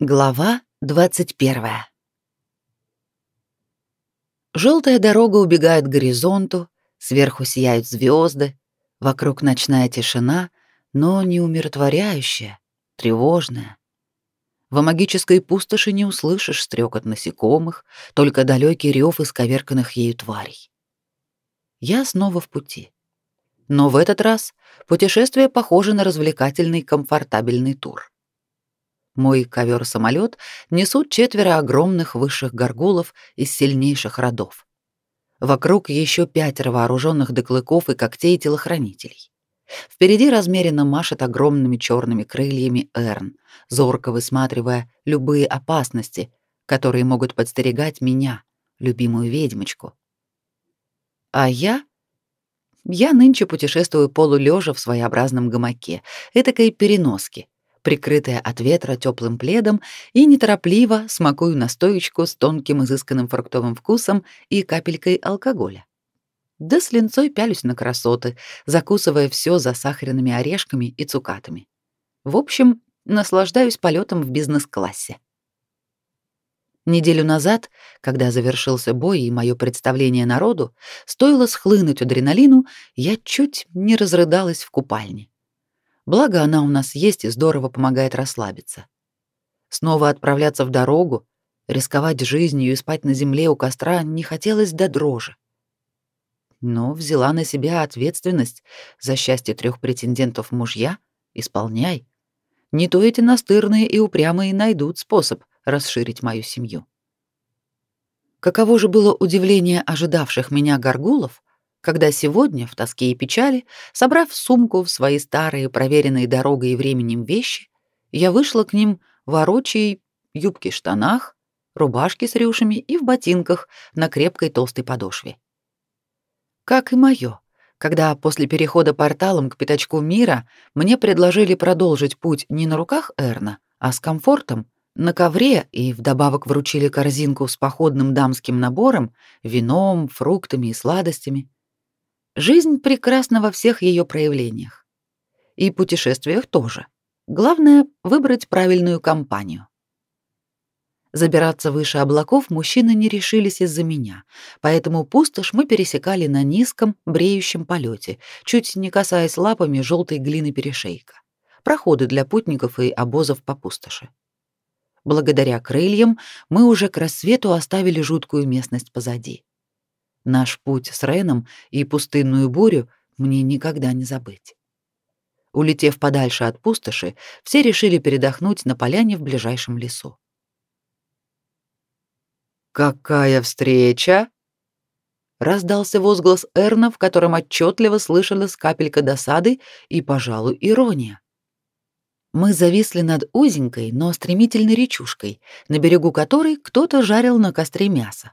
Глава 21. Желтая дорога убегает к горизонту, сверху сияют звезды, вокруг ночная тишина, но не умиротворяющая, тревожная. В магической пустоши не услышишь стрекот насекомых, только далекий рев исковерканных ею тварей. Я снова в пути. Но в этот раз путешествие похоже на развлекательный комфортабельный тур. Мой ковер-самолет несут четверо огромных высших горгулов из сильнейших родов. Вокруг еще пятеро вооруженных до клыков и когтей телохранителей. Впереди размеренно машет огромными черными крыльями Эрн, зорко высматривая любые опасности, которые могут подстерегать меня, любимую ведьмочку. А я... Я нынче путешествую полулежа в своеобразном гамаке, этакой переноске, прикрытая от ветра теплым пледом, и неторопливо смакую настоечку с тонким изысканным фруктовым вкусом и капелькой алкоголя. Да с линцой пялюсь на красоты, закусывая все засахаренными орешками и цукатами. В общем, наслаждаюсь полетом в бизнес-классе. Неделю назад, когда завершился бой и мое представление народу, стоило схлынуть адреналину, я чуть не разрыдалась в купальне. Благо она у нас есть и здорово помогает расслабиться. Снова отправляться в дорогу, рисковать жизнью и спать на земле у костра не хотелось до дрожи. Но взяла на себя ответственность за счастье трех претендентов мужья, исполняй. Не то эти настырные и упрямые найдут способ расширить мою семью. Каково же было удивление ожидавших меня горгулов, когда сегодня, в тоске и печали, собрав сумку в свои старые, проверенные дорогой и временем вещи, я вышла к ним в орочей юбке-штанах, рубашке с рюшами и в ботинках на крепкой толстой подошве. Как и моё, когда после перехода порталом к пятачку мира мне предложили продолжить путь не на руках Эрна, а с комфортом, на ковре и вдобавок вручили корзинку с походным дамским набором, вином, фруктами и сладостями, Жизнь прекрасна во всех ее проявлениях. И путешествиях тоже. Главное — выбрать правильную компанию. Забираться выше облаков мужчины не решились из-за меня, поэтому пустошь мы пересекали на низком, бреющем полете, чуть не касаясь лапами желтой глины перешейка. Проходы для путников и обозов по пустоши. Благодаря крыльям мы уже к рассвету оставили жуткую местность позади. Наш путь с Реном и пустынную бурю мне никогда не забыть. Улетев подальше от пустоши, все решили передохнуть на поляне в ближайшем лесу. «Какая встреча!» Раздался возглас Эрна, в котором отчетливо слышалась капелька досады и, пожалуй, ирония. Мы зависли над узенькой, но стремительной речушкой, на берегу которой кто-то жарил на костре мясо.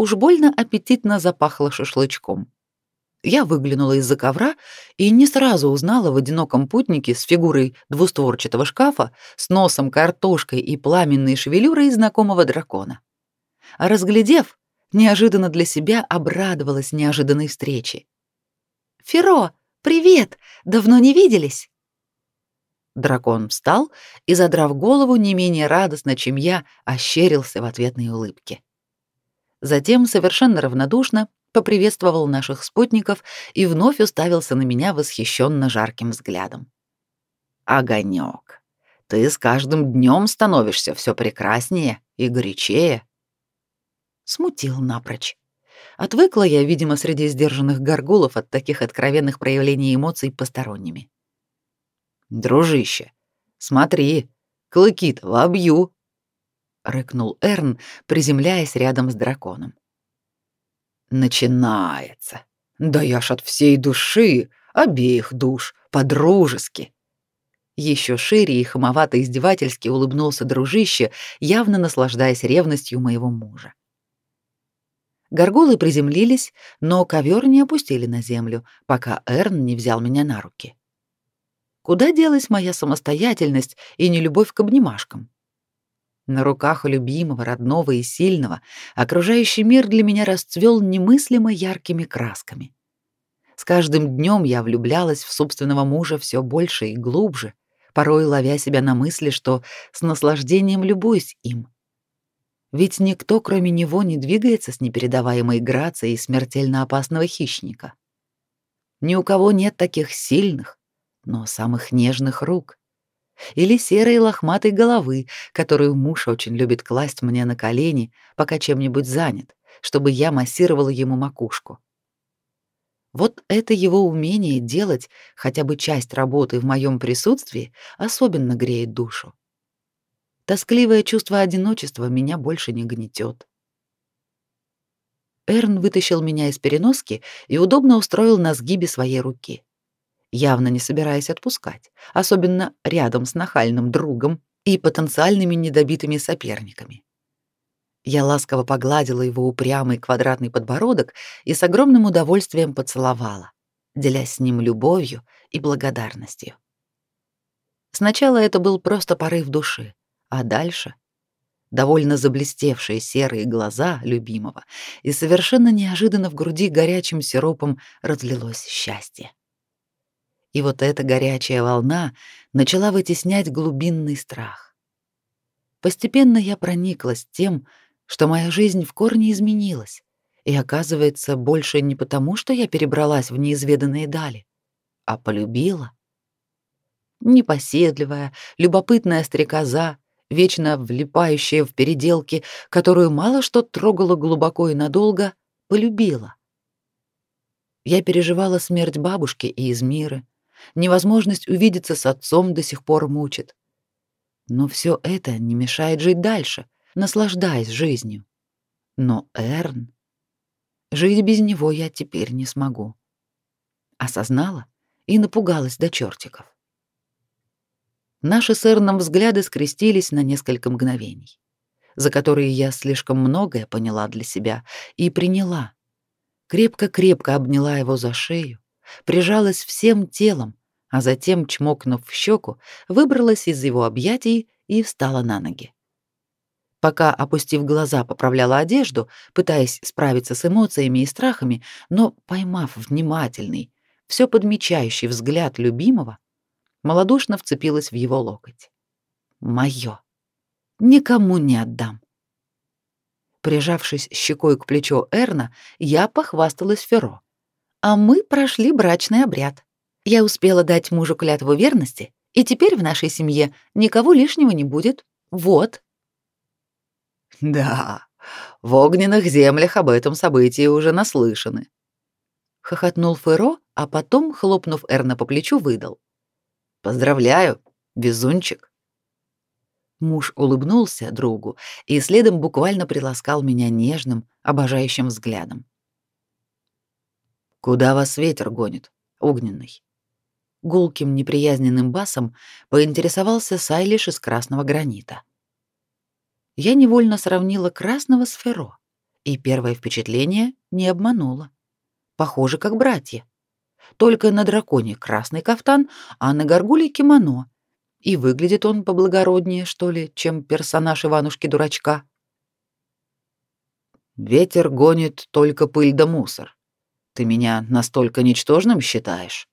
Уж больно аппетитно запахло шашлычком. Я выглянула из-за ковра и не сразу узнала в одиноком путнике с фигурой двустворчатого шкафа, с носом, картошкой и пламенной шевелюрой знакомого дракона. А разглядев, неожиданно для себя обрадовалась неожиданной встрече. «Феро, привет! Давно не виделись!» Дракон встал и, задрав голову, не менее радостно, чем я, ощерился в ответной улыбке. Затем совершенно равнодушно поприветствовал наших спутников и вновь уставился на меня восхищенно жарким взглядом. Огонек, ты с каждым днем становишься все прекраснее и горячее. Смутил напрочь. Отвыкла я, видимо, среди сдержанных горгулов от таких откровенных проявлений эмоций посторонними. Дружище, смотри, клыки-то вобью, — рыкнул Эрн, приземляясь рядом с драконом. «Начинается. Да я ж от всей души, обеих душ, по-дружески». Еще шире и хамовато-издевательски улыбнулся дружище, явно наслаждаясь ревностью моего мужа. Горгулы приземлились, но ковер не опустили на землю, пока Эрн не взял меня на руки. Куда делась моя самостоятельность и нелюбовь к обнимашкам? На руках любимого, родного и сильного окружающий мир для меня расцвел немыслимо яркими красками. С каждым днем я влюблялась в собственного мужа все больше и глубже, порой ловя себя на мысли, что с наслаждением любуюсь им. Ведь никто, кроме него, не двигается с непередаваемой грацией смертельно опасного хищника. Ни у кого нет таких сильных, но самых нежных рук. Или серой лохматой головы, которую муж очень любит класть мне на колени, пока чем-нибудь занят, чтобы я массировала ему макушку. Вот это его умение делать хотя бы часть работы в моем присутствии особенно греет душу. Тоскливое чувство одиночества меня больше не гнетет. Эрн вытащил меня из переноски и удобно устроил на сгибе своей руки, явно не собираясь отпускать, особенно рядом с нахальным другом и потенциальными недобитыми соперниками. Я ласково погладила его упрямый квадратный подбородок и с огромным удовольствием поцеловала, делясь с ним любовью и благодарностью. Сначала это был просто порыв души, а дальше довольно заблестевшие серые глаза любимого, и совершенно неожиданно в груди горячим сиропом разлилось счастье. И вот эта горячая волна начала вытеснять глубинный страх. Постепенно я прониклась тем, что моя жизнь в корне изменилась, и оказывается, больше не потому, что я перебралась в неизведанные дали, а полюбила. Непоседливая, любопытная стрекоза, вечно влипающая в переделки, которую мало что трогало глубоко и надолго, полюбила. Я переживала смерть бабушки и Измиры, невозможность увидеться с отцом до сих пор мучит. Но все это не мешает жить дальше — наслаждаясь жизнью. Но Эрн... Жить без него я теперь не смогу. Осознала и напугалась до чертиков. Наши с Эрном взгляды скрестились на несколько мгновений, за которые я слишком многое поняла для себя и приняла. Крепко-крепко обняла его за шею, прижалась всем телом, а затем, чмокнув в щеку, выбралась из его объятий и встала на ноги. Пока, опустив глаза, поправляла одежду, пытаясь справиться с эмоциями и страхами, но поймав внимательный, все подмечающий взгляд любимого, малодушно вцепилась в его локоть. Моё. Никому не отдам. Прижавшись щекой к плечу Эрна, я похвасталась Феро. А мы прошли брачный обряд. Я успела дать мужу клятву верности, и теперь в нашей семье никого лишнего не будет. Вот. Да, в огненных землях об этом событии уже наслышаны. Хохотнул Феро, а потом, хлопнув Эрна по плечу, выдал. Поздравляю, везунчик. Муж улыбнулся другу и следом буквально приласкал меня нежным, обожающим взглядом. Куда вас ветер гонит, огненный? Гулким неприязненным басом поинтересовался Сайлиш из красного гранита я невольно сравнила красного с Феро, и первое впечатление не обмануло. Похоже, как братья. Только на драконе красный кафтан, а на горгуле кимоно. И выглядит он поблагороднее, что ли, чем персонаж Иванушки-дурачка. Ветер гонит только пыль да мусор. Ты меня настолько ничтожным считаешь?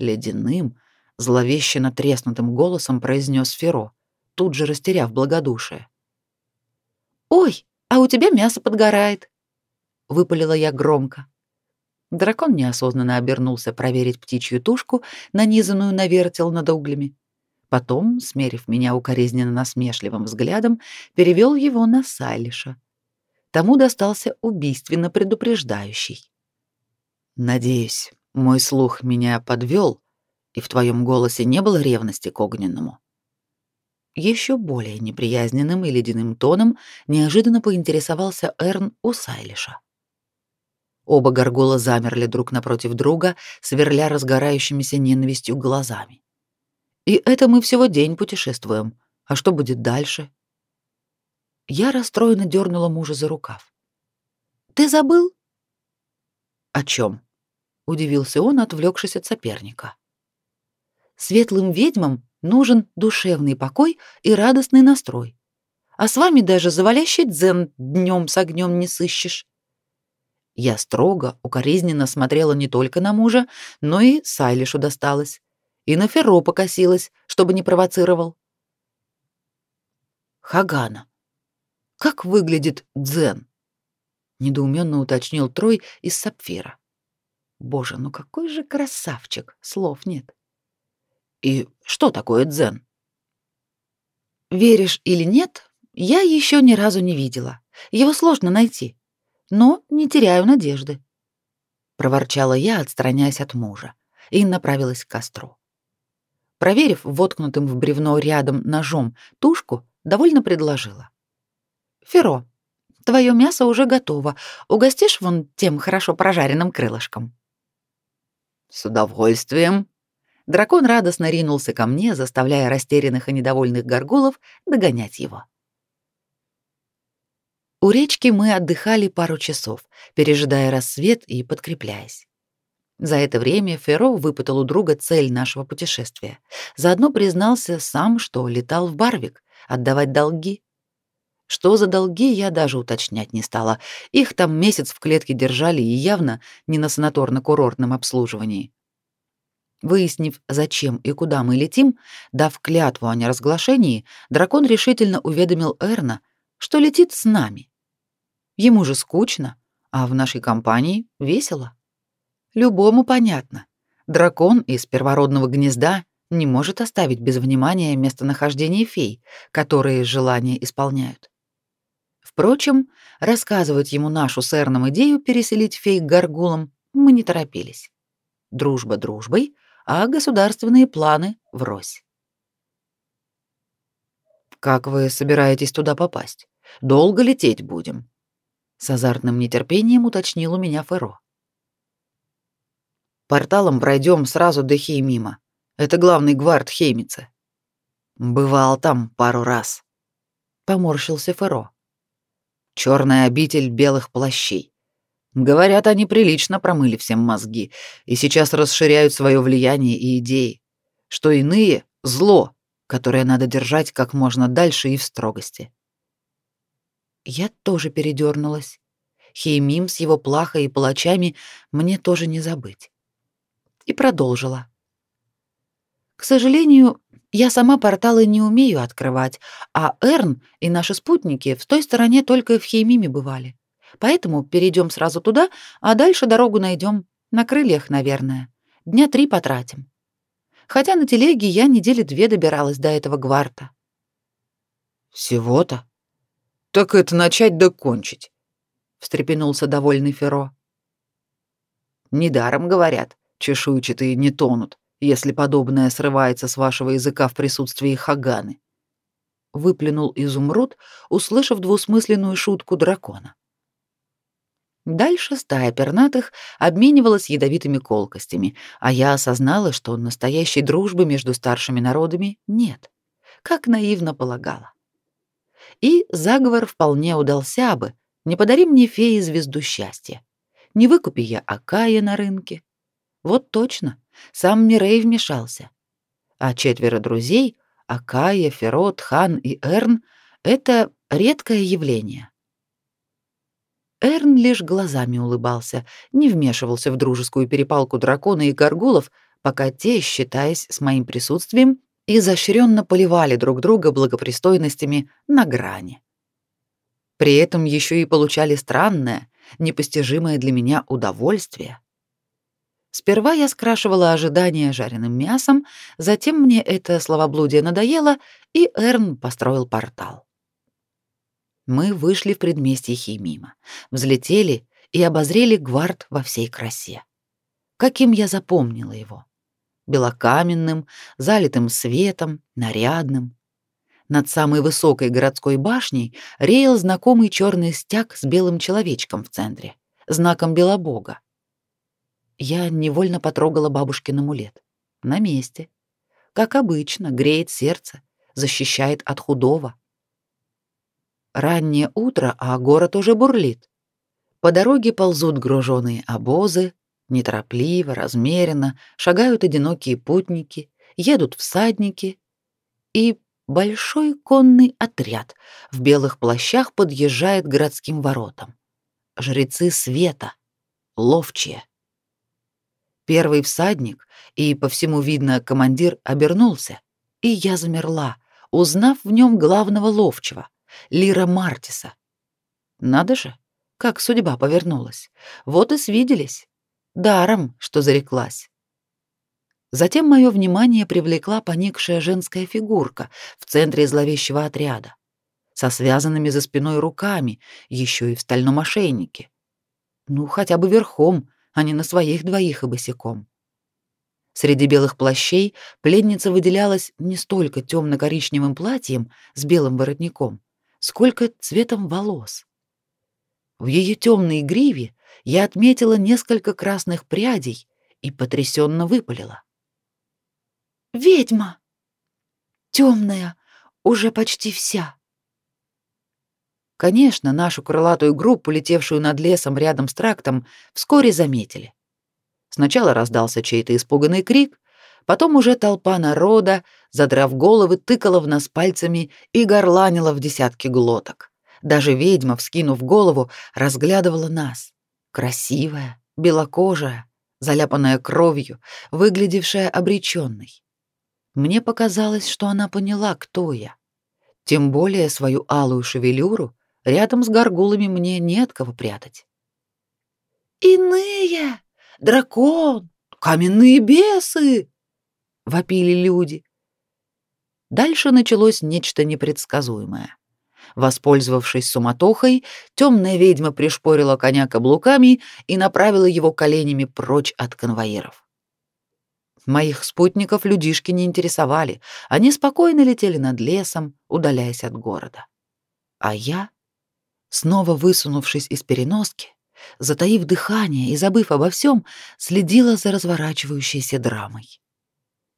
Ледяным, зловеще натреснутым голосом произнес Феро, тут же растеряв благодушие. «Ой, а у тебя мясо подгорает!» — выпалила я громко. Дракон неосознанно обернулся проверить птичью тушку, нанизанную на вертел над углями. Потом, смерив меня укоризненно насмешливым взглядом, перевел его на Сайлиша. Тому достался убийственно предупреждающий. «Надеюсь, мой слух меня подвел, и в твоем голосе не было ревности к огненному?» Еще более неприязненным и ледяным тоном неожиданно поинтересовался Эрн у Сайлиша. Оба горгола замерли друг напротив друга, сверля разгорающимися ненавистью глазами. И это мы всего день путешествуем. А что будет дальше? Я расстроенно дернула мужа за рукав. Ты забыл? О чем? удивился он, отвлекшись от соперника. Светлым ведьмам нужен душевный покой и радостный настрой. А с вами даже завалящий дзен днем с огнем не сыщешь. Я строго, укоризненно смотрела не только на мужа, но и Сайлишу досталось. и на Ферро покосилась, чтобы не провоцировал. Хагана. Как выглядит дзен? Недоуменно уточнил Трой из сапфира. Боже, ну какой же красавчик, слов нет. И что такое дзен? Веришь или нет, я еще ни разу не видела. Его сложно найти, но не теряю надежды, проворчала я, отстраняясь от мужа, и направилась к костру. Проверив воткнутым в бревно рядом ножом тушку, довольно предложила: "Феро, твое мясо уже готово. Угостишь вон тем хорошо прожаренным крылышком?" С удовольствием. Дракон радостно ринулся ко мне, заставляя растерянных и недовольных горгулов догонять его. У речки мы отдыхали пару часов, пережидая рассвет и подкрепляясь. За это время Феро выпытал у друга цель нашего путешествия. Заодно признался сам, что летал в Барвик отдавать долги. Что за долги, я даже уточнять не стала. Их там месяц в клетке держали и явно не на санаторно-курортном обслуживании. Выяснив, зачем и куда мы летим, дав клятву о неразглашении, дракон решительно уведомил Эрна, что летит с нами. Ему же скучно, а в нашей компании весело. Любому понятно. Дракон из первородного гнезда не может оставить без внимания местонахождение фей, которые желания исполняют. Впрочем, рассказывать ему нашу с Эрном идею переселить фей к горгулам мы не торопились. Дружба дружбой, а государственные планы врозь. «Как вы собираетесь туда попасть? Долго лететь будем?» С азартным нетерпением уточнил у меня Феро. Порталом пройдем сразу до Хеймима. Это главный гвард Хеймица. Бывал там пару раз. Поморщился Феро. Черная обитель белых плащей. Говорят, они прилично промыли всем мозги и сейчас расширяют свое влияние и идеи, что иные — зло, которое надо держать как можно дальше и в строгости. Я тоже передернулась. Хеймим с его плахой и палачами мне тоже не забыть. И продолжила. К сожалению, я сама порталы не умею открывать, а Эрн и наши спутники в той стороне только в Хеймиме бывали. Поэтому перейдем сразу туда, а дальше дорогу найдем на крыльях, наверное. Дня три потратим. Хотя на телеге я недели две добиралась до этого гварта. Всего-то? Так это начать да кончить, встрепенулся довольный Феро. Недаром говорят, чешуйчатые не тонут, если подобное срывается с вашего языка в присутствии Хаганы. Выплюнул изумруд, услышав двусмысленную шутку дракона. Дальше стая пернатых обменивалась ядовитыми колкостями, а я осознала, что настоящей дружбы между старшими народами нет, как наивно полагала. И заговор вполне удался бы, не подари мне феи звезду счастья. Не выкупи я Акая на рынке. Вот точно, сам Мирей вмешался. А четверо друзей, Акая, Ферот, Хан и Эрн — это редкое явление. Эрн лишь глазами улыбался, не вмешивался в дружескую перепалку дракона и горгулов, пока те, считаясь с моим присутствием, изощренно поливали друг друга благопристойностями на грани. При этом еще и получали странное, непостижимое для меня удовольствие. Сперва я скрашивала ожидания жареным мясом, затем мне это словоблудие надоело, и Эрн построил портал. Мы вышли в предместье Химима, взлетели и обозрели гвард во всей красе. Каким я запомнила его. Белокаменным, залитым светом, нарядным. Над самой высокой городской башней реял знакомый черный стяг с белым человечком в центре, знаком Белобога. Я невольно потрогала бабушкин амулет. На месте. Как обычно, греет сердце, защищает от худого. Раннее утро, а город уже бурлит. По дороге ползут груженные обозы, неторопливо, размеренно, шагают одинокие путники, едут всадники, и большой конный отряд в белых плащах подъезжает к городским воротам. Жрецы света, ловчие. Первый всадник и, по всему видно, командир обернулся, и я замерла, узнав в нем главного ловчего, Лира Мартиса. Надо же, как судьба повернулась. Вот и свиделись. Даром, что зареклась. Затем мое внимание привлекла поникшая женская фигурка в центре зловещего отряда, со связанными за спиной руками, еще и в стальном ошейнике. Ну, хотя бы верхом, а не на своих двоих и босиком. Среди белых плащей пленница выделялась не столько темно-коричневым платьем с белым воротником, сколько цветом волос. В ее темной гриве я отметила несколько красных прядей и потрясенно выпалила. «Ведьма! Темная, уже почти вся!» Конечно, нашу крылатую группу, летевшую над лесом рядом с трактом, вскоре заметили. Сначала раздался чей-то испуганный крик, потом уже толпа народа, задрав головы, тыкала в нас пальцами и горланила в десятки глоток. Даже ведьма, вскинув голову, разглядывала нас. Красивая, белокожая, заляпанная кровью, выглядевшая обреченной. Мне показалось, что она поняла, кто я. Тем более свою алую шевелюру рядом с горгулами мне не от кого прятать. «Иные!» дракон, каменные бесы!» — вопили люди. Дальше началось нечто непредсказуемое. Воспользовавшись суматохой, темная ведьма пришпорила коня каблуками и направила его коленями прочь от конвоиров. Моих спутников людишки не интересовали, они спокойно летели над лесом, удаляясь от города. А я, снова высунувшись из переноски, затаив дыхание и забыв обо всем, следила за разворачивающейся драмой.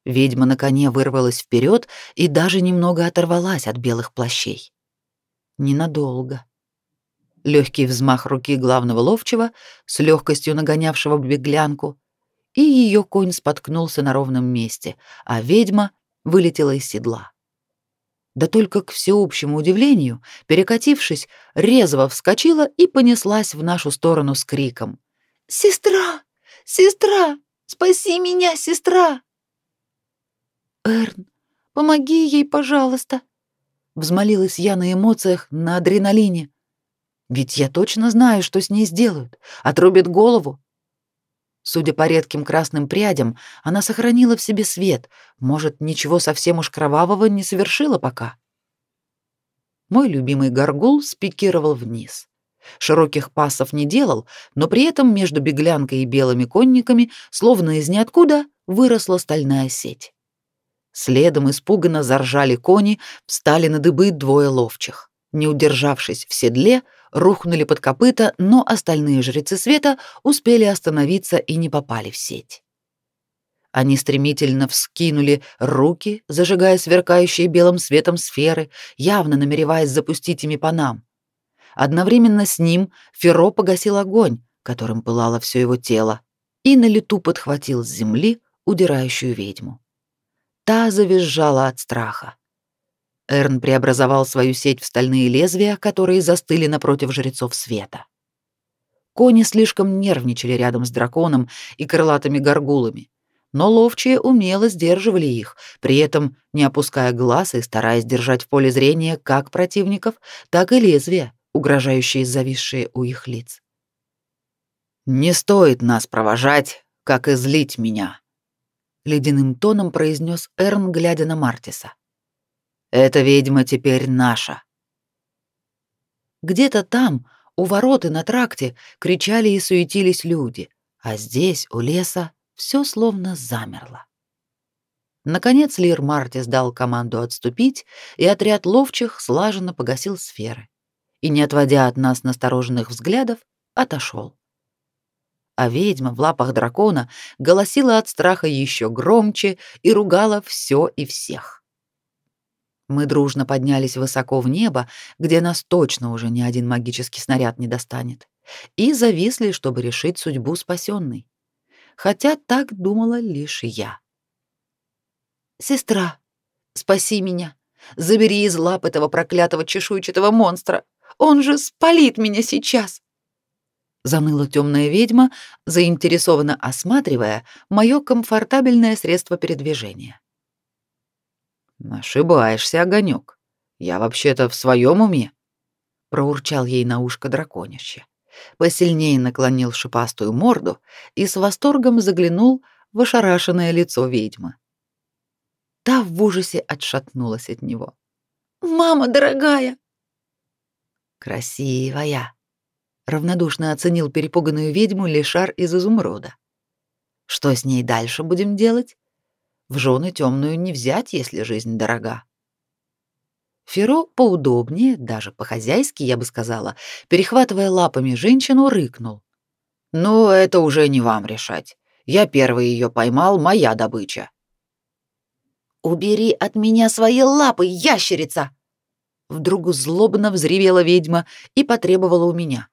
Ведьма на коне вырвалась вперед и даже немного оторвалась от белых плащей. Ненадолго. Легкий взмах руки главного ловчего, с легкостью нагонявшего беглянку, и ее конь споткнулся на ровном месте, а ведьма вылетела из седла. Да только к всеобщему удивлению, перекатившись, резво вскочила и понеслась в нашу сторону с криком. «Сестра! Сестра! Спаси меня, сестра!» «Эрн, помоги ей, пожалуйста!» Взмолилась я на эмоциях, на адреналине. «Ведь я точно знаю, что с ней сделают. Отрубят голову, Судя по редким красным прядям, она сохранила в себе свет. Может, ничего совсем уж кровавого не совершила пока. Мой любимый горгул спикировал вниз. Широких пасов не делал, но при этом между беглянкой и белыми конниками, словно из ниоткуда, выросла стальная сеть. Следом испуганно заржали кони, встали на дыбы двое ловчих. Не удержавшись в седле, рухнули под копыта, но остальные жрецы света успели остановиться и не попали в сеть. Они стремительно вскинули руки, зажигая сверкающие белым светом сферы, явно намереваясь запустить ими по нам. Одновременно с ним Феро погасил огонь, которым пылало все его тело, и на лету подхватил с земли удирающую ведьму. Та завизжала от страха. Эрн преобразовал свою сеть в стальные лезвия, которые застыли напротив жрецов света. Кони слишком нервничали рядом с драконом и крылатыми горгулами, но ловчие умело сдерживали их, при этом не опуская глаз и стараясь держать в поле зрения как противников, так и лезвия, угрожающие зависшие у их лиц. «Не стоит нас провожать, как и злить меня», — ледяным тоном произнес Эрн, глядя на Мартиса. Эта ведьма теперь наша. Где-то там, у ворот и на тракте, кричали и суетились люди, а здесь, у леса, все словно замерло. Наконец Лир Мартис дал команду отступить, и отряд ловчих слаженно погасил сферы и, не отводя от нас настороженных взглядов, отошел. А ведьма в лапах дракона голосила от страха еще громче и ругала все и всех. Мы дружно поднялись высоко в небо, где нас точно уже ни один магический снаряд не достанет, и зависли, чтобы решить судьбу спасенной. Хотя так думала лишь я. «Сестра, спаси меня! Забери из лап этого проклятого чешуйчатого монстра! Он же спалит меня сейчас!» заныла темная ведьма, заинтересованно осматривая мое комфортабельное средство передвижения. Ошибаешься, огонек. Я вообще-то в своем уме, проурчал ей на ушко драконище. Посильнее наклонил шипастую морду и с восторгом заглянул в ошарашенное лицо ведьмы. Та в ужасе отшатнулась от него. «Мама дорогая!» «Красивая!» — равнодушно оценил перепуганную ведьму Лешар из изумруда. «Что с ней дальше будем делать? В жены темную не взять, если жизнь дорога». Феро поудобнее, даже по-хозяйски, я бы сказала, перехватывая лапами женщину, рыкнул. «Ну, это уже не вам решать. Я первый ее поймал, моя добыча». «Убери от меня свои лапы, ящерица!» Вдруг злобно взревела ведьма и потребовала у меня.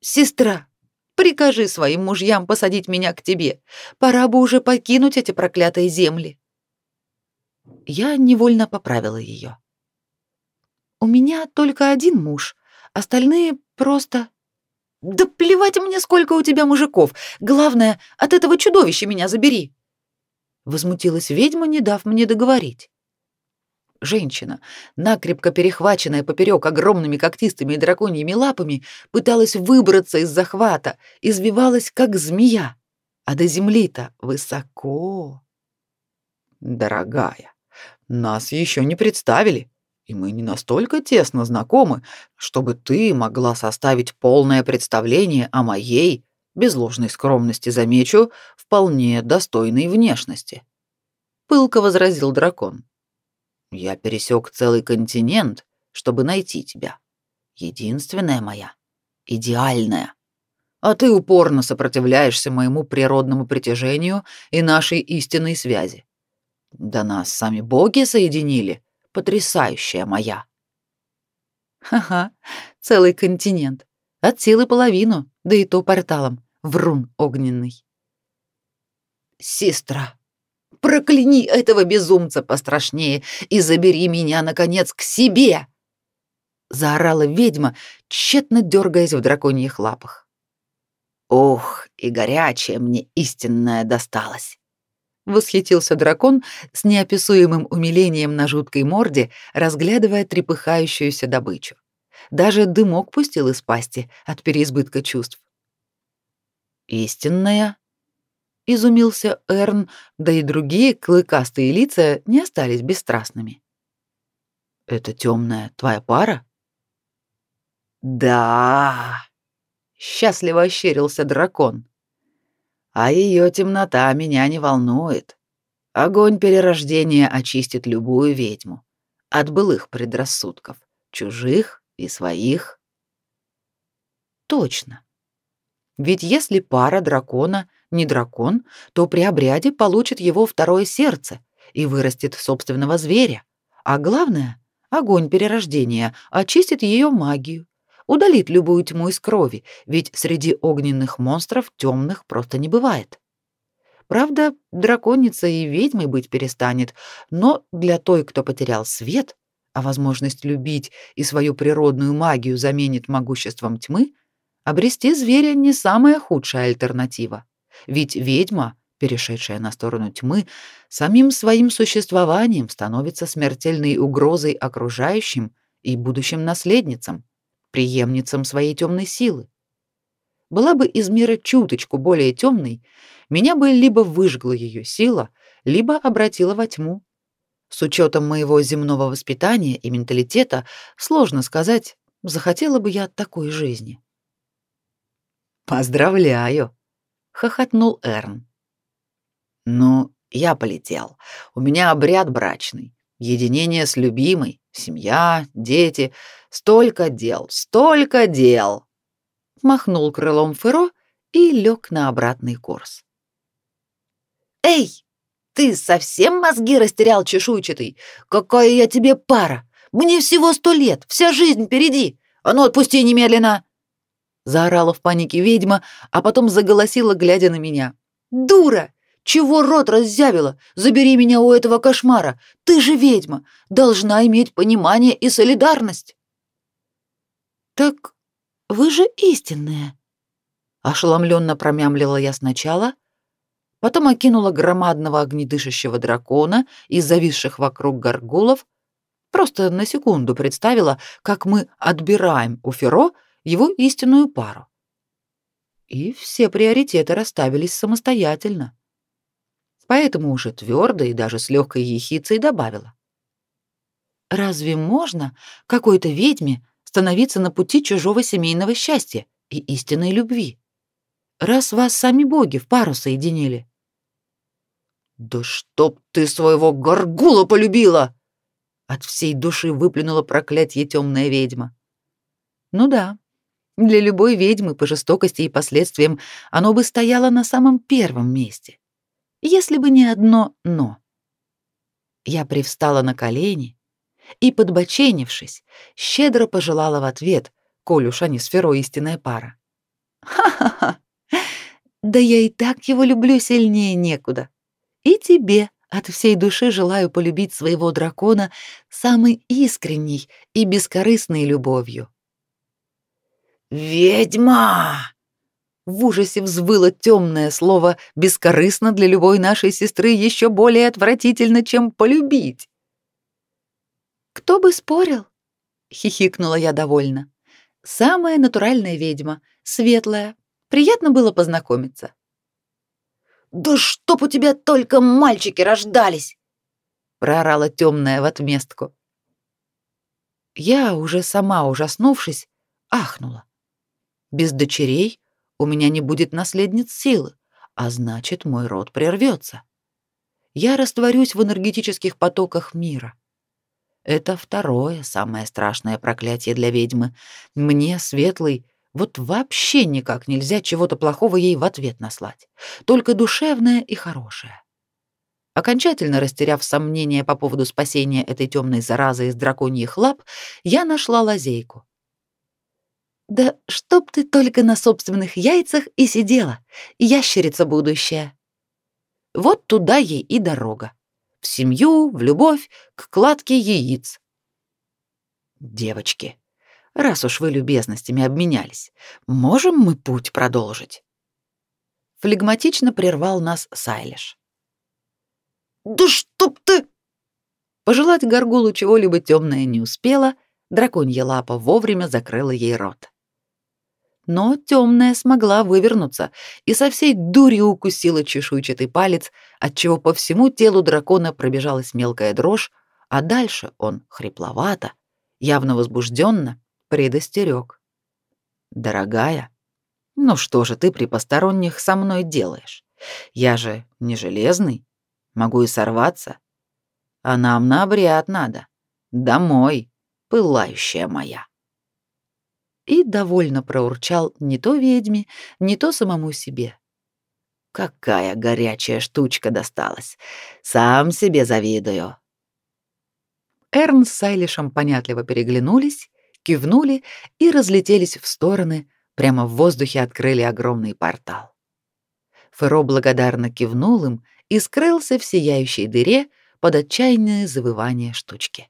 «Сестра, прикажи своим мужьям посадить меня к тебе. Пора бы уже покинуть эти проклятые земли». Я невольно поправила ее. «У меня только один муж, остальные просто...» «Да плевать мне, сколько у тебя мужиков. Главное, от этого чудовища меня забери!» возмутилась ведьма, не дав мне договорить. Женщина, накрепко перехваченная поперек огромными когтистыми и драконьими лапами, пыталась выбраться из захвата, извивалась как змея, а до земли-то высоко. Дорогая, нас еще не представили, и мы не настолько тесно знакомы, чтобы ты могла составить полное представление о моей без ложной скромности замечу, вполне достойной внешности. Пылко возразил дракон. Я пересек целый континент, чтобы найти тебя. Единственная моя, идеальная. А ты упорно сопротивляешься моему природному притяжению и нашей истинной связи. Да нас сами боги соединили, потрясающая моя. Ха-ха, целый континент. От силы половину, да и то порталом врун огненный. Сестра, прокляни этого безумца пострашнее и забери меня наконец к себе, заорала ведьма, тщетно дергаясь в драконьих лапах. Ох, и горячая мне истинная досталась. Восхитился дракон с неописуемым умилением на жуткой морде, разглядывая трепыхающуюся добычу. Даже дымок пустил из пасти от переизбытка чувств. Истинная? Изумился Эрн, да и другие клыкастые лица не остались бесстрастными. Это темная твоя пара? Да. Счастливо ощерился дракон. А ее темнота меня не волнует. Огонь перерождения очистит любую ведьму от былых предрассудков, чужих и своих. Точно. Ведь если пара дракона не дракон, то при обряде получит его второе сердце и вырастет собственного зверя. А главное, огонь перерождения очистит ее магию, удалит любую тьму из крови, ведь среди огненных монстров темных просто не бывает. Правда, драконица и ведьмой быть перестанет, но для той, кто потерял свет, а возможность любить и свою природную магию заменит могуществом тьмы — Обрести зверя не самая худшая альтернатива. Ведь ведьма, перешедшая на сторону тьмы, самим своим существованием становится смертельной угрозой окружающим и будущим наследницам, преемницам своей темной силы. Была бы из мира чуточку более темной, меня бы либо выжгла ее сила, либо обратила во тьму. С учетом моего земного воспитания и менталитета сложно сказать, захотела бы я такой жизни. Поздравляю, хохотнул Эрн. Ну, я полетел. У меня обряд брачный, единение с любимой, семья, дети, столько дел, столько дел. Махнул крылом Феро и лег на обратный курс. Эй, ты совсем мозги растерял, чешуйчатый? Какая я тебе пара? Мне всего сто лет, вся жизнь впереди. А ну отпусти немедленно заорала в панике ведьма, а потом заголосила, глядя на меня. Дура! Чего рот раззявила? Забери меня у этого кошмара. Ты же ведьма, должна иметь понимание и солидарность. Так вы же истинная, Ошеломленно промямлила я сначала, потом окинула громадного огнедышащего дракона и зависших вокруг горгулов, просто на секунду представила, как мы отбираем у Феро его истинную пару. И все приоритеты расставились самостоятельно. Поэтому уже твердо и даже с легкой ехицей добавила. Разве можно какой-то ведьме становиться на пути чужого семейного счастья и истинной любви? Раз вас сами боги в пару соединили. Да чтоб ты своего горгула полюбила! От всей души выплюнула проклятье темная ведьма. Ну да, для любой ведьмы по жестокости и последствиям оно бы стояло на самом первом месте. Если бы не одно «но». Я привстала на колени и, подбоченившись, щедро пожелала в ответ, коль уж они с Феро истинная пара. «Ха-ха-ха! Да я и так его люблю сильнее некуда. И тебе от всей души желаю полюбить своего дракона самой искренней и бескорыстной любовью. «Ведьма!» В ужасе взвыло темное слово «бескорыстно» для любой нашей сестры еще более отвратительно, чем «полюбить». «Кто бы спорил?» — хихикнула я довольно. «Самая натуральная ведьма, светлая. Приятно было познакомиться». «Да чтоб у тебя только мальчики рождались!» — проорала темная в отместку. Я, уже сама ужаснувшись, ахнула. Без дочерей у меня не будет наследниц силы, а значит, мой род прервется. Я растворюсь в энергетических потоках мира. Это второе, самое страшное проклятие для ведьмы. Мне, светлый, вот вообще никак нельзя чего-то плохого ей в ответ наслать. Только душевное и хорошее. Окончательно растеряв сомнения по поводу спасения этой темной заразы из драконьих лап, я нашла лазейку. «Да чтоб ты только на собственных яйцах и сидела, ящерица будущая!» Вот туда ей и дорога. В семью, в любовь, к кладке яиц. Девочки, раз уж вы любезностями обменялись, можем мы путь продолжить?» Флегматично прервал нас Сайлиш. «Да чтоб ты...» Пожелать Гаргулу чего-либо темное не успела, драконья лапа вовремя закрыла ей рот. Но темная смогла вывернуться и со всей дури укусила чешуйчатый палец, отчего по всему телу дракона пробежалась мелкая дрожь, а дальше он хрипловато, явно возбужденно предостерег. «Дорогая, ну что же ты при посторонних со мной делаешь? Я же не железный, могу и сорваться. А нам на обряд надо. Домой, пылающая моя». И довольно проурчал не то ведьме, не то самому себе. Какая горячая штучка досталась. Сам себе завидую. Эрн с Сайлишем понятливо переглянулись кивнули и разлетелись в стороны, прямо в воздухе открыли огромный портал. Феро благодарно кивнул им и скрылся в сияющей дыре под отчаянное завывание штучки.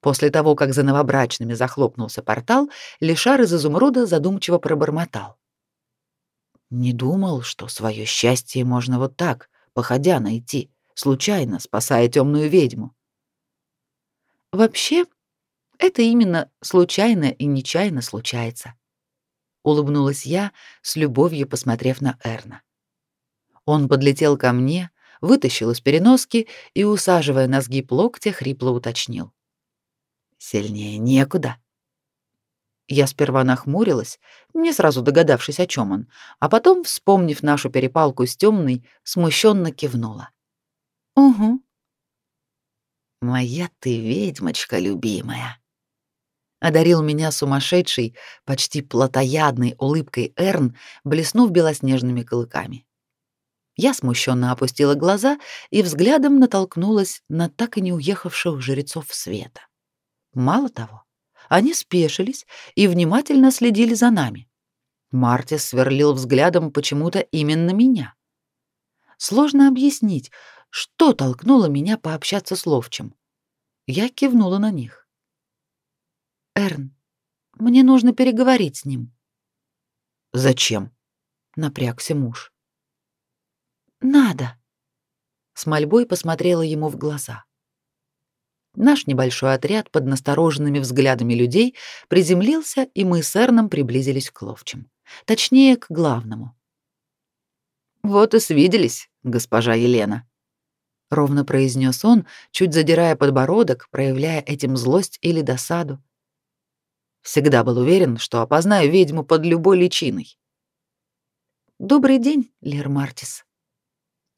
После того, как за новобрачными захлопнулся портал, Лишар из изумруда задумчиво пробормотал. «Не думал, что свое счастье можно вот так, походя найти, случайно спасая темную ведьму». «Вообще, это именно случайно и нечаянно случается. Улыбнулась я, с любовью посмотрев на Эрна. Он подлетел ко мне, вытащил из переноски и, усаживая на сгиб локтя, хрипло уточнил. «Сильнее некуда». Я сперва нахмурилась, не сразу догадавшись, о чем он, а потом, вспомнив нашу перепалку с темной, смущенно кивнула. «Угу». «Моя ты ведьмочка любимая», одарил меня сумасшедшей, почти плотоядной улыбкой Эрн, блеснув белоснежными клыками. Я смущенно опустила глаза и взглядом натолкнулась на так и не уехавших жрецов света. Мало того, они спешились и внимательно следили за нами. Мартис сверлил взглядом почему-то именно меня. Сложно объяснить, что толкнуло меня пообщаться с ловчим. Я кивнула на них. Эрн, мне нужно переговорить с ним. Зачем? напрягся муж. Надо. С мольбой посмотрела ему в глаза. Наш небольшой отряд под настороженными взглядами людей приземлился, и мы с Эрном приблизились к ловчим. Точнее, к главному. «Вот и свиделись, госпожа Елена», — ровно произнес он, чуть задирая подбородок, проявляя этим злость или досаду. Всегда был уверен, что опознаю ведьму под любой личиной. «Добрый день, Лер Мартис»,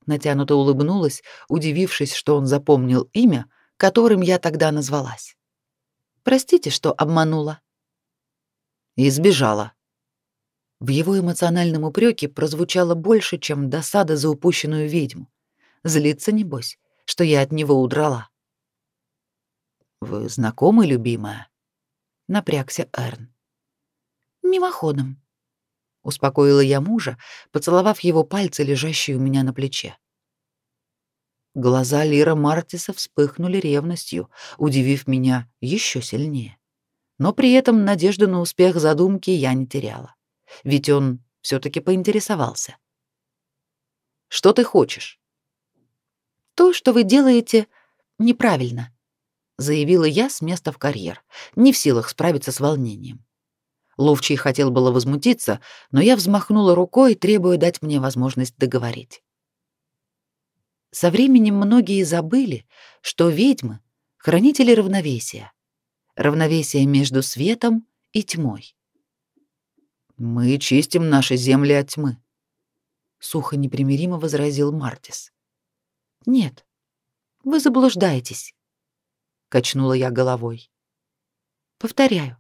натянуто улыбнулась, удивившись, что он запомнил имя, которым я тогда назвалась. Простите, что обманула. И сбежала. В его эмоциональном упреке прозвучало больше, чем досада за упущенную ведьму. Злится небось, что я от него удрала. Вы знакомы, любимая? Напрягся Эрн. Мимоходом успокоила я мужа, поцеловав его пальцы, лежащие у меня на плече. Глаза Лира Мартиса вспыхнули ревностью, удивив меня еще сильнее. Но при этом надежды на успех задумки я не теряла, ведь он все таки поинтересовался. Что ты хочешь? То, что вы делаете, неправильно, заявила я с места в карьер, не в силах справиться с волнением. Ловчий хотел было возмутиться, но я взмахнула рукой, требуя дать мне возможность договорить. Со временем многие забыли, что ведьмы — хранители равновесия. Равновесия между светом и тьмой. «Мы чистим наши земли от тьмы», — сухо непримиримо возразил Мартис. «Нет, вы заблуждаетесь», — качнула я головой. «Повторяю,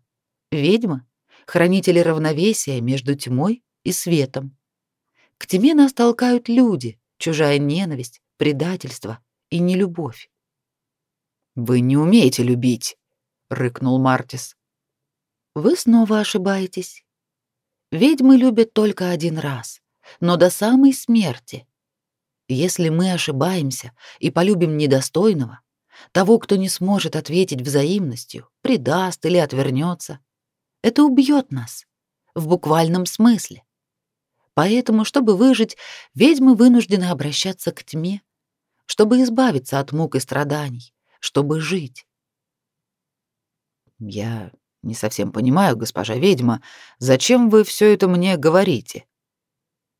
ведьма хранители равновесия между тьмой и светом. К тьме нас толкают люди, чужая ненависть, предательство и нелюбовь. Вы не умеете любить, рыкнул Мартис. Вы снова ошибаетесь. Ведьмы любят только один раз, но до самой смерти. Если мы ошибаемся и полюбим недостойного, того, кто не сможет ответить взаимностью, предаст или отвернется, это убьет нас. В буквальном смысле. Поэтому, чтобы выжить, ведьмы вынуждены обращаться к тьме, чтобы избавиться от мук и страданий, чтобы жить. Я не совсем понимаю, госпожа ведьма, зачем вы все это мне говорите?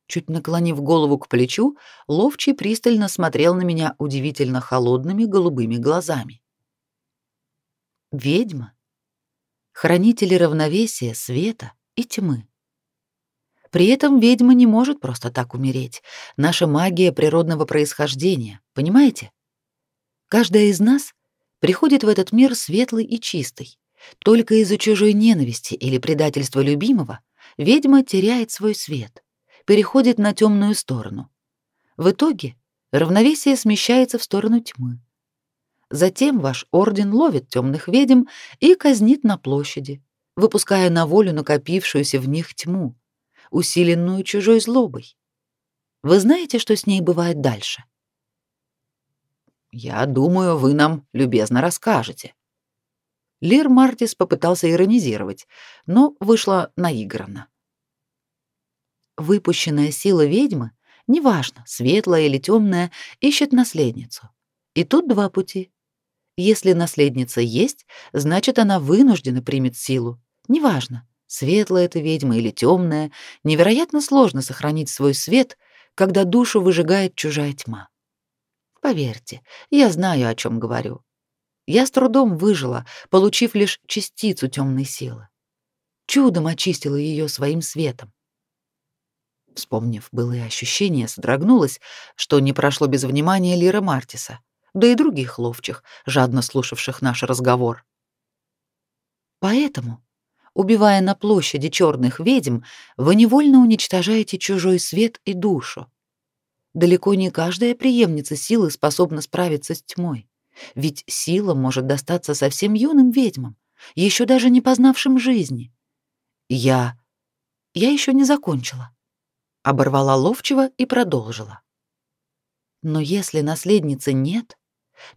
Чуть наклонив голову к плечу, ловчий пристально смотрел на меня удивительно холодными голубыми глазами. Ведьма хранители равновесия света и тьмы. При этом ведьма не может просто так умереть. Наша магия природного происхождения, понимаете? Каждая из нас приходит в этот мир светлый и чистый. Только из-за чужой ненависти или предательства любимого ведьма теряет свой свет, переходит на темную сторону. В итоге равновесие смещается в сторону тьмы. Затем ваш орден ловит темных ведьм и казнит на площади, выпуская на волю накопившуюся в них тьму, усиленную чужой злобой. Вы знаете, что с ней бывает дальше? Я думаю, вы нам любезно расскажете. Лир Мартис попытался иронизировать, но вышло наигранно. Выпущенная сила ведьмы, неважно, светлая или темная, ищет наследницу. И тут два пути. Если наследница есть, значит, она вынуждена примет силу. Неважно, светлая это ведьма или темная, невероятно сложно сохранить свой свет, когда душу выжигает чужая тьма. Поверьте, я знаю, о чем говорю. Я с трудом выжила, получив лишь частицу темной силы. Чудом очистила ее своим светом. Вспомнив былые ощущения, содрогнулась, что не прошло без внимания Лира Мартиса — да и других ловчих, жадно слушавших наш разговор. Поэтому, убивая на площади черных ведьм, вы невольно уничтожаете чужой свет и душу. Далеко не каждая преемница силы способна справиться с тьмой, ведь сила может достаться совсем юным ведьмам, еще даже не познавшим жизни. Я... я еще не закончила. Оборвала ловчего и продолжила. Но если наследницы нет,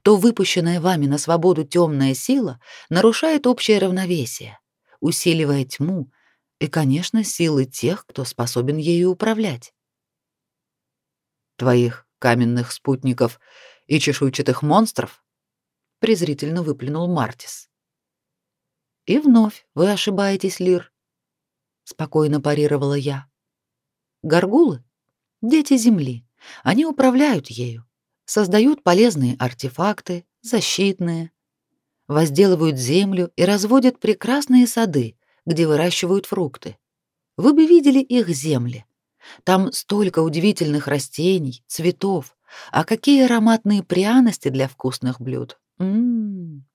то выпущенная вами на свободу темная сила нарушает общее равновесие, усиливая тьму, И, конечно, силы тех, кто способен ею управлять. Твоих каменных спутников и чешуйчатых монстров? презрительно выплюнул Мартис. И вновь вы ошибаетесь, Лир, спокойно парировала я. Горгулы дети земли. Они управляют ею, создают полезные артефакты, защитные, возделывают землю и разводят прекрасные сады, где выращивают фрукты. Вы бы видели их земли. Там столько удивительных растений, цветов, а какие ароматные пряности для вкусных блюд. М-м.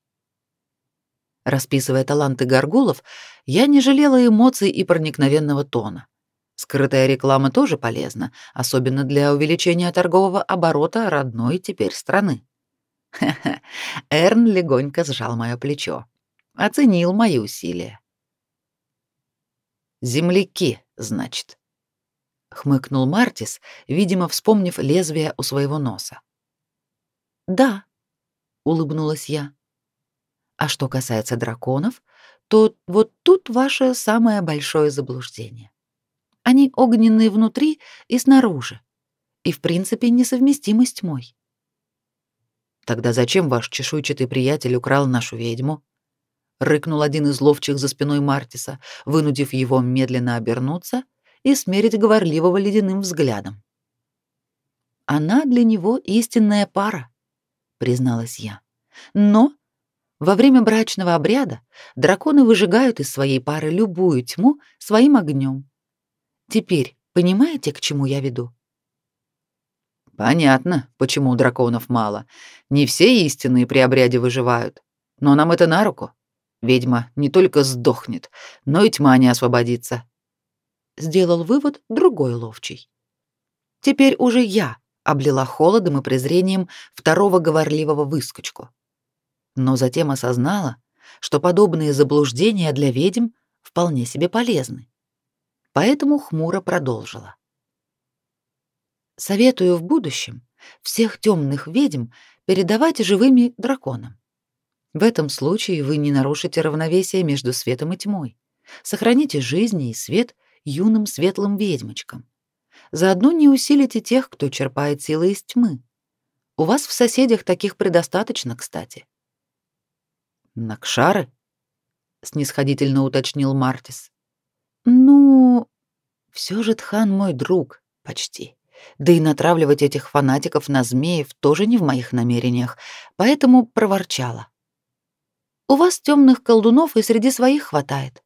Расписывая таланты горгулов, я не жалела эмоций и проникновенного тона. Скрытая реклама тоже полезна, особенно для увеличения торгового оборота родной теперь страны. Ха-ха. Эрн легонько сжал мое плечо. Оценил мои усилия. Земляки, значит. Хмыкнул Мартис, видимо, вспомнив лезвие у своего носа. Да, улыбнулась я. А что касается драконов, то вот тут ваше самое большое заблуждение. Они огненные внутри и снаружи, и в принципе несовместимы с тьмой. Тогда зачем ваш чешуйчатый приятель украл нашу ведьму? рыкнул один из ловчих за спиной Мартиса, вынудив его медленно обернуться и смерить говорливого ледяным взглядом. Она для него истинная пара, призналась я. Но во время брачного обряда драконы выжигают из своей пары любую тьму своим огнем. Теперь понимаете, к чему я веду? Понятно, почему драконов мало. Не все истинные при обряде выживают. Но нам это на руку. Ведьма не только сдохнет, но и тьма не освободится. Сделал вывод другой ловчий. Теперь уже я облила холодом и презрением второго говорливого выскочку. Но затем осознала, что подобные заблуждения для ведьм вполне себе полезны поэтому хмуро продолжила. Советую в будущем всех темных ведьм передавать живыми драконам. В этом случае вы не нарушите равновесие между светом и тьмой. Сохраните жизни и свет юным светлым ведьмочкам. Заодно не усилите тех, кто черпает силы из тьмы. У вас в соседях таких предостаточно, кстати. Накшары? снисходительно уточнил Мартис. Ну, все же Тхан мой друг, почти. Да и натравливать этих фанатиков на змеев тоже не в моих намерениях, поэтому проворчала. У вас темных колдунов и среди своих хватает.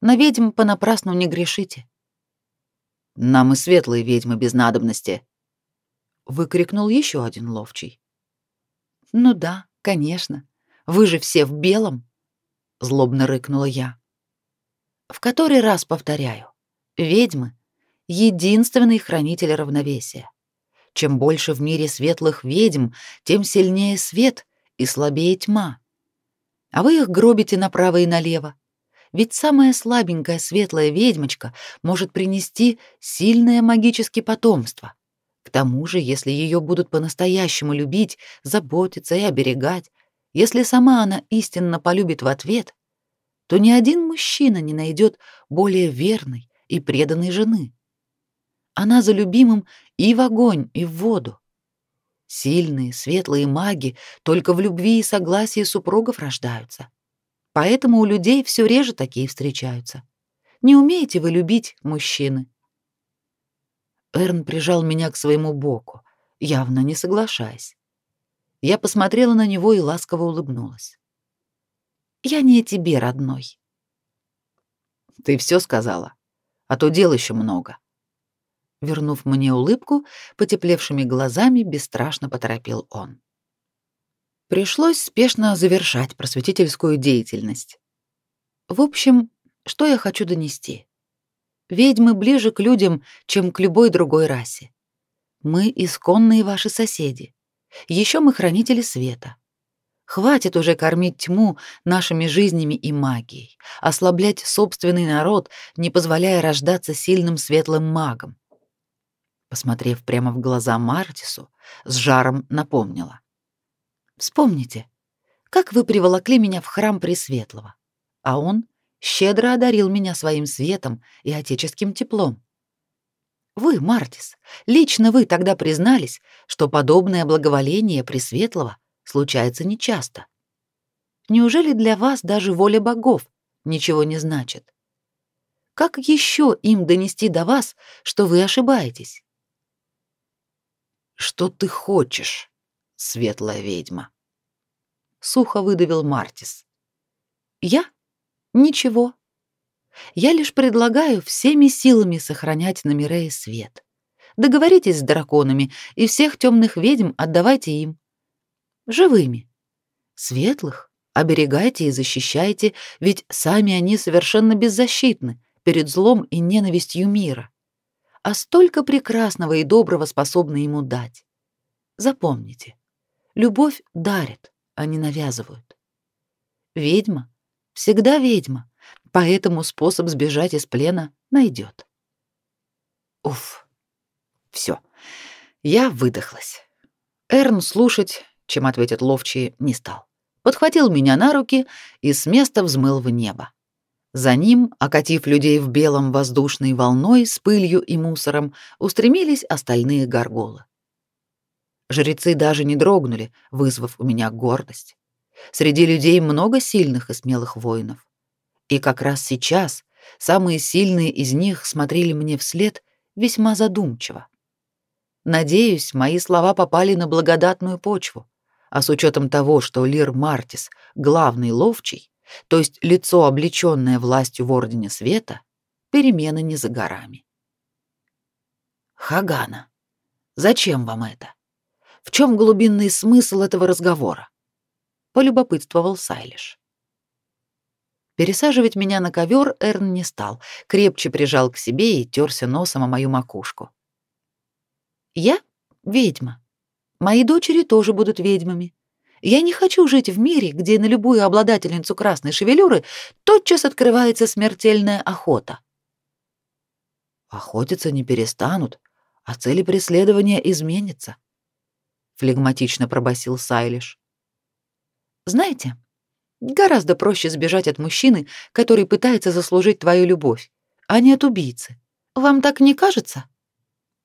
На ведьм понапрасну не грешите. Нам и светлые ведьмы без надобности, выкрикнул еще один ловчий. Ну да, конечно. Вы же все в белом, злобно рыкнула я. В который раз повторяю. Ведьмы — единственный хранитель равновесия. Чем больше в мире светлых ведьм, тем сильнее свет и слабее тьма. А вы их гробите направо и налево. Ведь самая слабенькая светлая ведьмочка может принести сильное магическое потомство. К тому же, если ее будут по-настоящему любить, заботиться и оберегать, если сама она истинно полюбит в ответ, то ни один мужчина не найдет более верной и преданной жены. Она за любимым и в огонь, и в воду. Сильные, светлые маги только в любви и согласии супругов рождаются. Поэтому у людей все реже такие встречаются. Не умеете вы любить, мужчины? Эрн прижал меня к своему боку, явно не соглашаясь. Я посмотрела на него и ласково улыбнулась. Я не о тебе, родной. Ты все сказала, а то дел еще много. Вернув мне улыбку, потеплевшими глазами бесстрашно поторопил он. Пришлось спешно завершать просветительскую деятельность. В общем, что я хочу донести? Ведьмы ближе к людям, чем к любой другой расе. Мы исконные ваши соседи. Еще мы хранители света. Хватит уже кормить тьму нашими жизнями и магией, ослаблять собственный народ, не позволяя рождаться сильным светлым магом. Посмотрев прямо в глаза Мартису, с жаром напомнила. Вспомните, как вы приволокли меня в храм Пресветлого, а он щедро одарил меня своим светом и отеческим теплом. Вы, Мартис, лично вы тогда признались, что подобное благоволение Пресветлого случается нечасто. Неужели для вас даже воля богов ничего не значит? Как еще им донести до вас, что вы ошибаетесь? Что ты хочешь, светлая ведьма? Сухо выдавил Мартис. Я? Ничего. Я лишь предлагаю всеми силами сохранять на Мирее свет. Договоритесь с драконами, и всех темных ведьм отдавайте им. Живыми. Светлых оберегайте и защищайте, ведь сами они совершенно беззащитны перед злом и ненавистью мира. А столько прекрасного и доброго способны ему дать. Запомните, любовь дарит, а не навязывают. Ведьма всегда ведьма, поэтому способ сбежать из плена найдет. Уф. Все. Я выдохлась. Эрн слушать, чем ответит ловчий, не стал. Подхватил меня на руки и с места взмыл в небо. За ним, окатив людей в белом воздушной волной с пылью и мусором, устремились остальные горголы. Жрецы даже не дрогнули, вызвав у меня гордость. Среди людей много сильных и смелых воинов. И как раз сейчас самые сильные из них смотрели мне вслед весьма задумчиво. Надеюсь, мои слова попали на благодатную почву, а с учетом того, что Лир Мартис — главный ловчий, то есть лицо, облечённое властью в Ордене Света, перемены не за горами. Хагана, зачем вам это? В чем глубинный смысл этого разговора? Полюбопытствовал Сайлиш. Пересаживать меня на ковер Эрн не стал, крепче прижал к себе и терся носом о мою макушку. Я ведьма. Мои дочери тоже будут ведьмами. Я не хочу жить в мире, где на любую обладательницу красной шевелюры тотчас открывается смертельная охота. Охотиться не перестанут, а цели преследования изменятся, флегматично пробасил Сайлиш. Знаете, гораздо проще сбежать от мужчины, который пытается заслужить твою любовь, а не от убийцы. Вам так не кажется?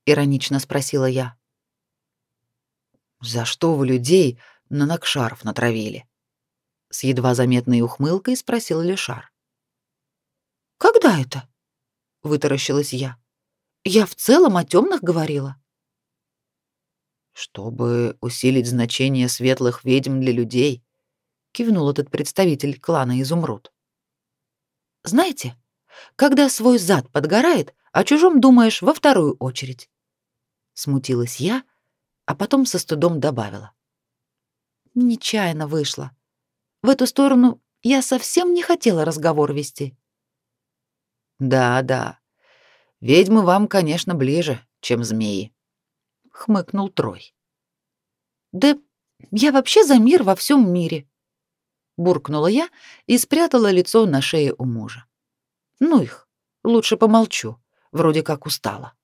иронично спросила я. За что вы людей на Накшаров натравили. С едва заметной ухмылкой спросил Лешар. Когда это? вытаращилась я. Я в целом о темных говорила. Чтобы усилить значение светлых ведьм для людей, кивнул этот представитель клана Изумруд. Знаете, когда свой зад подгорает, о чужом думаешь во вторую очередь. Смутилась я, а потом со стыдом добавила. Нечаянно вышло. В эту сторону я совсем не хотела разговор вести. Да, да. Ведьмы вам, конечно, ближе, чем змеи, хмыкнул Трой. Да я вообще за мир во всем мире, буркнула я и спрятала лицо на шее у мужа. Ну их, лучше помолчу, вроде как устала.